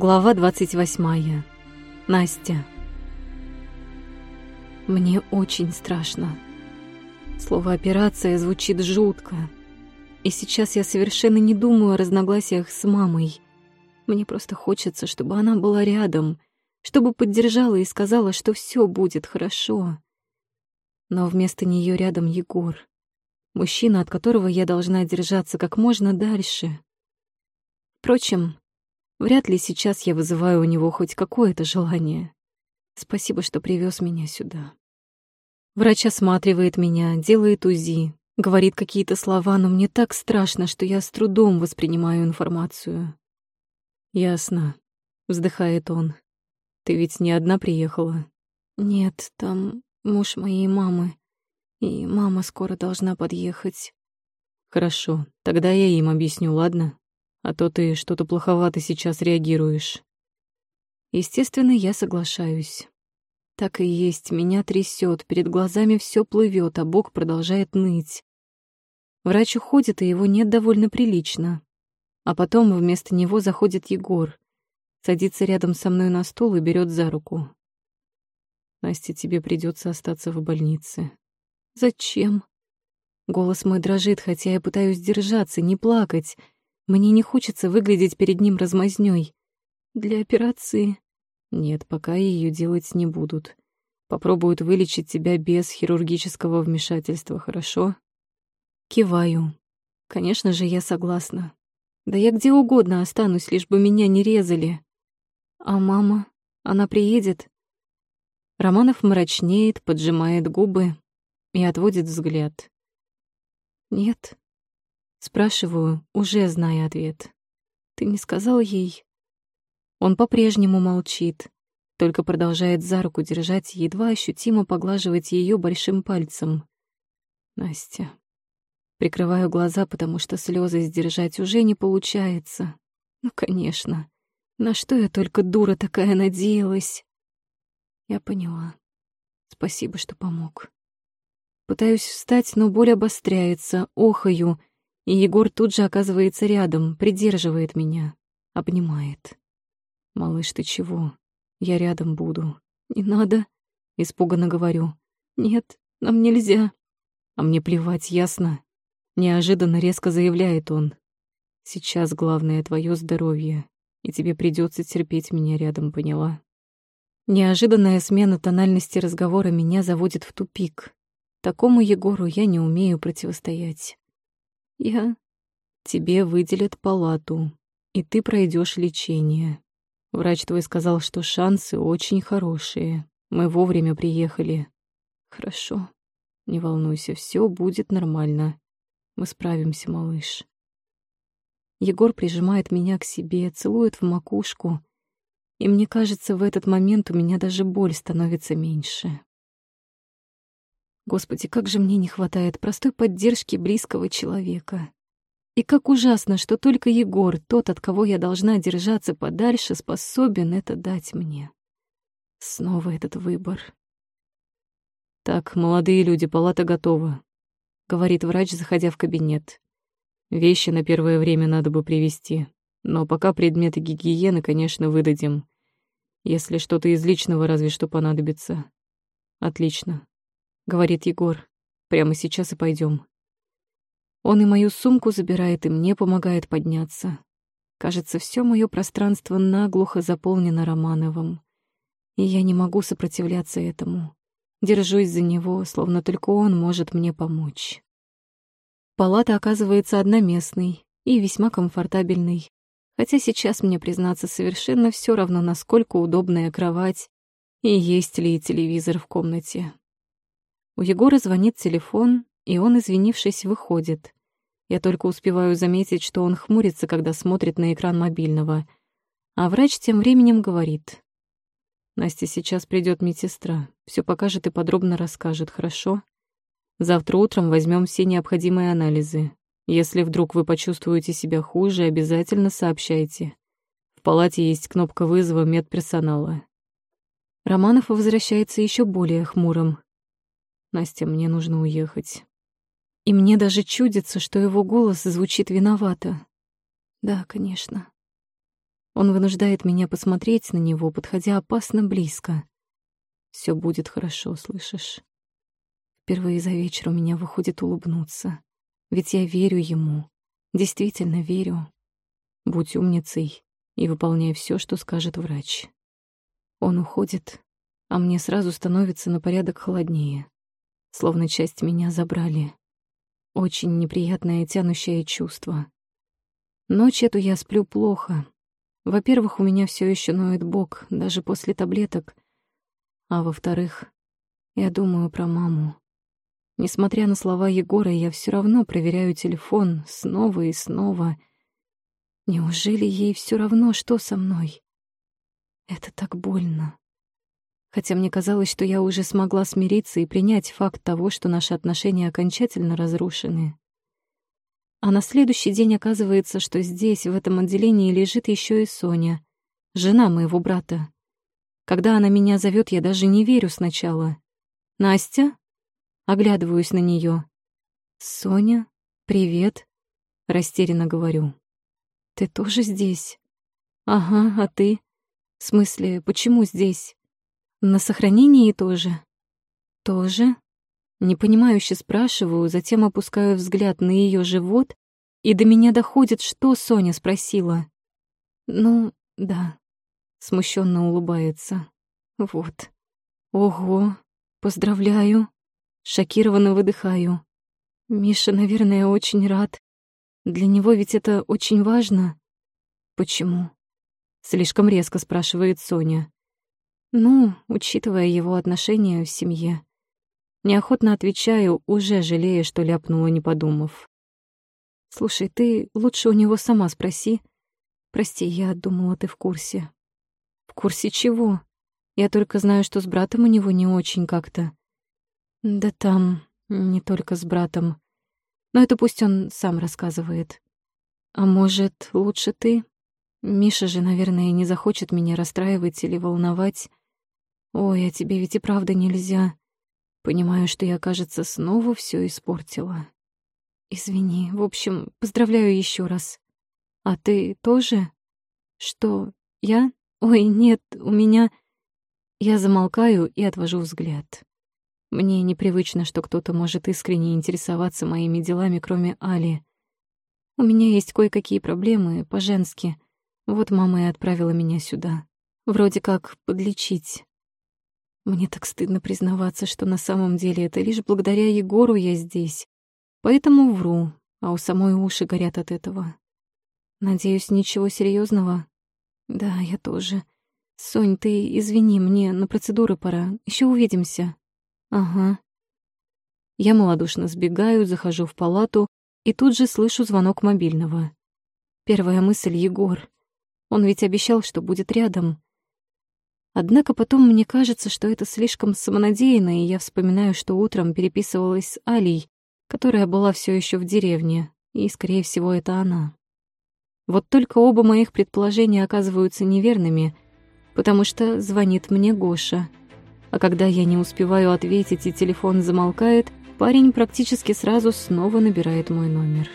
Глава 28. Настя. Мне очень страшно. Слово «операция» звучит жутко. И сейчас я совершенно не думаю о разногласиях с мамой. Мне просто хочется, чтобы она была рядом, чтобы поддержала и сказала, что все будет хорошо. Но вместо нее рядом Егор. Мужчина, от которого я должна держаться как можно дальше. Впрочем, Вряд ли сейчас я вызываю у него хоть какое-то желание. Спасибо, что привез меня сюда. Врач осматривает меня, делает УЗИ, говорит какие-то слова, но мне так страшно, что я с трудом воспринимаю информацию. «Ясно», — вздыхает он. «Ты ведь не одна приехала?» «Нет, там муж моей мамы, и мама скоро должна подъехать». «Хорошо, тогда я им объясню, ладно?» А то ты что-то плоховато сейчас реагируешь. Естественно, я соглашаюсь. Так и есть, меня трясет, перед глазами все плывет, а бок продолжает ныть. Врач уходит, и его нет довольно прилично. А потом вместо него заходит Егор, садится рядом со мной на стол и берет за руку. Настя, тебе придется остаться в больнице. Зачем? Голос мой дрожит, хотя я пытаюсь держаться, не плакать. Мне не хочется выглядеть перед ним размазнёй. Для операции... Нет, пока ее делать не будут. Попробуют вылечить тебя без хирургического вмешательства, хорошо? Киваю. Конечно же, я согласна. Да я где угодно останусь, лишь бы меня не резали. А мама? Она приедет? Романов мрачнеет, поджимает губы и отводит взгляд. Нет, Спрашиваю, уже зная ответ. Ты не сказал ей? Он по-прежнему молчит, только продолжает за руку держать и едва ощутимо поглаживать ее большим пальцем. Настя. Прикрываю глаза, потому что слезы сдержать уже не получается. Ну, конечно. На что я только дура такая надеялась? Я поняла. Спасибо, что помог. Пытаюсь встать, но боль обостряется, охаю и Егор тут же оказывается рядом, придерживает меня, обнимает. «Малыш, ты чего? Я рядом буду». «Не надо», — испуганно говорю. «Нет, нам нельзя». «А мне плевать, ясно?» Неожиданно резко заявляет он. «Сейчас главное твое здоровье, и тебе придется терпеть меня рядом, поняла?» Неожиданная смена тональности разговора меня заводит в тупик. Такому Егору я не умею противостоять. Я... Тебе выделят палату, и ты пройдешь лечение. Врач твой сказал, что шансы очень хорошие. Мы вовремя приехали. Хорошо. Не волнуйся, все будет нормально. Мы справимся, малыш. Егор прижимает меня к себе, целует в макушку, и мне кажется, в этот момент у меня даже боль становится меньше. Господи, как же мне не хватает простой поддержки близкого человека. И как ужасно, что только Егор, тот, от кого я должна держаться подальше, способен это дать мне. Снова этот выбор. «Так, молодые люди, палата готова», — говорит врач, заходя в кабинет. «Вещи на первое время надо бы привезти, но пока предметы гигиены, конечно, выдадим. Если что-то из личного разве что понадобится. Отлично говорит Егор. Прямо сейчас и пойдем. Он и мою сумку забирает, и мне помогает подняться. Кажется, все мое пространство наглухо заполнено Романовым. И я не могу сопротивляться этому. Держусь за него, словно только он может мне помочь. Палата оказывается одноместной и весьма комфортабельной, хотя сейчас мне, признаться, совершенно все равно, насколько удобная кровать и есть ли телевизор в комнате. У Егора звонит телефон, и он, извинившись, выходит. Я только успеваю заметить, что он хмурится, когда смотрит на экран мобильного. А врач тем временем говорит. «Настя, сейчас придет медсестра. Все покажет и подробно расскажет, хорошо? Завтра утром возьмем все необходимые анализы. Если вдруг вы почувствуете себя хуже, обязательно сообщайте. В палате есть кнопка вызова медперсонала». Романов возвращается еще более хмурым. Настя, мне нужно уехать. И мне даже чудится, что его голос звучит виновато. Да, конечно. Он вынуждает меня посмотреть на него, подходя опасно близко. Все будет хорошо, слышишь? Впервые за вечер у меня выходит улыбнуться. Ведь я верю ему. Действительно верю. Будь умницей и выполняй все, что скажет врач. Он уходит, а мне сразу становится на порядок холоднее. Словно часть меня забрали. Очень неприятное тянущее чувство. Ночь эту я сплю плохо. Во-первых, у меня все еще ноет бок, даже после таблеток. А во-вторых, я думаю про маму. Несмотря на слова Егора, я все равно проверяю телефон снова и снова. Неужели ей все равно, что со мной? Это так больно. Хотя мне казалось, что я уже смогла смириться и принять факт того, что наши отношения окончательно разрушены. А на следующий день оказывается, что здесь, в этом отделении, лежит еще и Соня, жена моего брата. Когда она меня зовет, я даже не верю сначала. «Настя?» Оглядываюсь на нее. «Соня? Привет?» Растерянно говорю. «Ты тоже здесь?» «Ага, а ты?» «В смысле, почему здесь?» «На сохранении тоже?» «Тоже?» Непонимающе спрашиваю, затем опускаю взгляд на ее живот, и до меня доходит, что Соня спросила. «Ну, да», — смущенно улыбается. «Вот. Ого, поздравляю». Шокированно выдыхаю. Миша, наверное, очень рад. Для него ведь это очень важно. Почему? Слишком резко спрашивает Соня. Ну, учитывая его отношения в семье. Неохотно отвечаю, уже жалея, что ляпнула, не подумав. «Слушай, ты лучше у него сама спроси. Прости, я думала, ты в курсе». «В курсе чего? Я только знаю, что с братом у него не очень как-то». «Да там, не только с братом. Но это пусть он сам рассказывает. А может, лучше ты? Миша же, наверное, не захочет меня расстраивать или волновать. Ой, а тебе ведь и правда нельзя». Понимаю, что я, кажется, снова все испортила. Извини. В общем, поздравляю еще раз. А ты тоже? Что, я? Ой, нет, у меня... Я замолкаю и отвожу взгляд. Мне непривычно, что кто-то может искренне интересоваться моими делами, кроме Али. У меня есть кое-какие проблемы, по-женски. Вот мама и отправила меня сюда. Вроде как подлечить. Мне так стыдно признаваться, что на самом деле это лишь благодаря Егору я здесь. Поэтому вру, а у самой уши горят от этого. Надеюсь, ничего серьезного. Да, я тоже. Сонь, ты извини, мне на процедуры пора. Еще увидимся. Ага. Я малодушно сбегаю, захожу в палату и тут же слышу звонок мобильного. Первая мысль — Егор. Он ведь обещал, что будет рядом. Однако потом мне кажется, что это слишком самонадеянно, и я вспоминаю, что утром переписывалась с Алей, которая была все еще в деревне, и, скорее всего, это она. Вот только оба моих предположения оказываются неверными, потому что звонит мне Гоша. А когда я не успеваю ответить и телефон замолкает, парень практически сразу снова набирает мой номер.